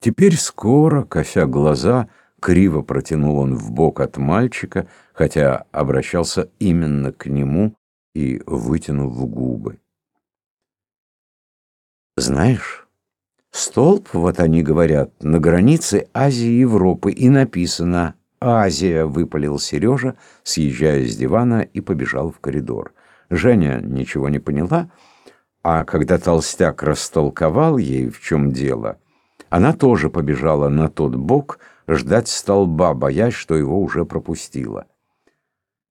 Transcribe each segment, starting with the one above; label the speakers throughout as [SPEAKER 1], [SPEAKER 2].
[SPEAKER 1] Теперь скоро, кося глаза, криво протянул он в бок от мальчика, хотя обращался именно к нему и вытянув губы. Знаешь, столб, вот они говорят, на границе Азии и Европы, и написано «Азия», — выпалил Сережа, съезжая с дивана и побежал в коридор. Женя ничего не поняла, а когда толстяк растолковал ей, в чем дело, она тоже побежала на тот бок ждать столба, боясь, что его уже пропустила.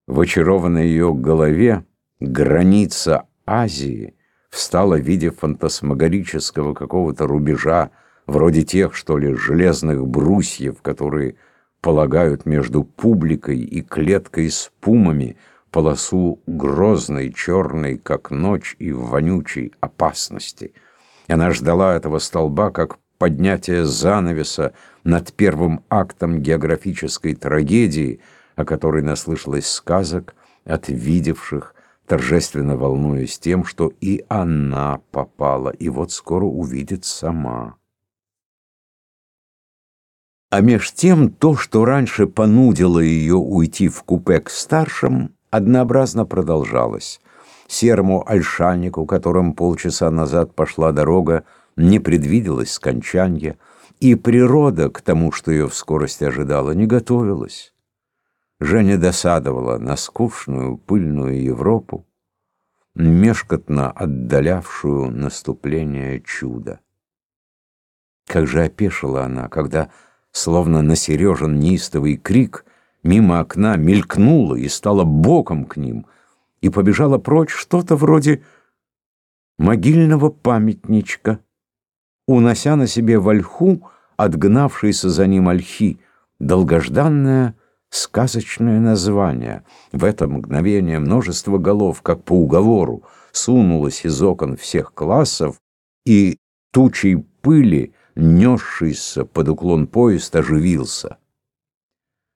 [SPEAKER 1] В очарованной ее голове граница Азии встала в виде фантасмагорического какого-то рубежа, вроде тех, что ли, железных брусьев, которые полагают между публикой и клеткой с пумами полосу грозной, черной, как ночь, и вонючей опасности. Она ждала этого столба, как поднятие занавеса над первым актом географической трагедии, о которой наслышалось сказок от видевших, торжественно волнуясь тем, что и она попала, и вот скоро увидит сама. А меж тем то, что раньше понудило ее уйти в купе к старшим, однообразно продолжалось. Серому ольшаннику, которым полчаса назад пошла дорога, не предвиделось скончанья, и природа к тому, что ее в скорости ожидала, не готовилась. Женя досадовала на скучную, пыльную Европу, мешкотно отдалявшую наступление чуда. Как же опешила она, когда словно на Сережин неистовый крик, мимо окна мелькнула и стала боком к ним, и побежала прочь что-то вроде могильного памятничка, унося на себе вольху отгнавшейся за ним ольхи, долгожданное сказочное название. В это мгновение множество голов, как по уговору, сунулось из окон всех классов, и тучей пыли несшийся под уклон поезд, оживился.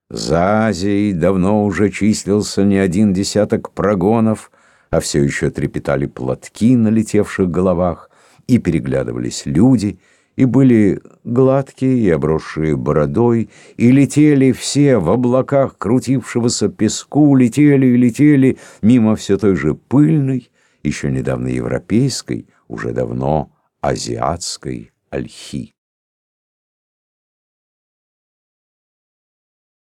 [SPEAKER 1] За Азией давно уже числился не один десяток прогонов, а все еще трепетали платки на летевших головах, и переглядывались люди, и были гладкие и обросшие бородой, и летели все в облаках крутившегося песку, летели и летели мимо все той же пыльной, еще недавно европейской, уже давно азиатской ольхи.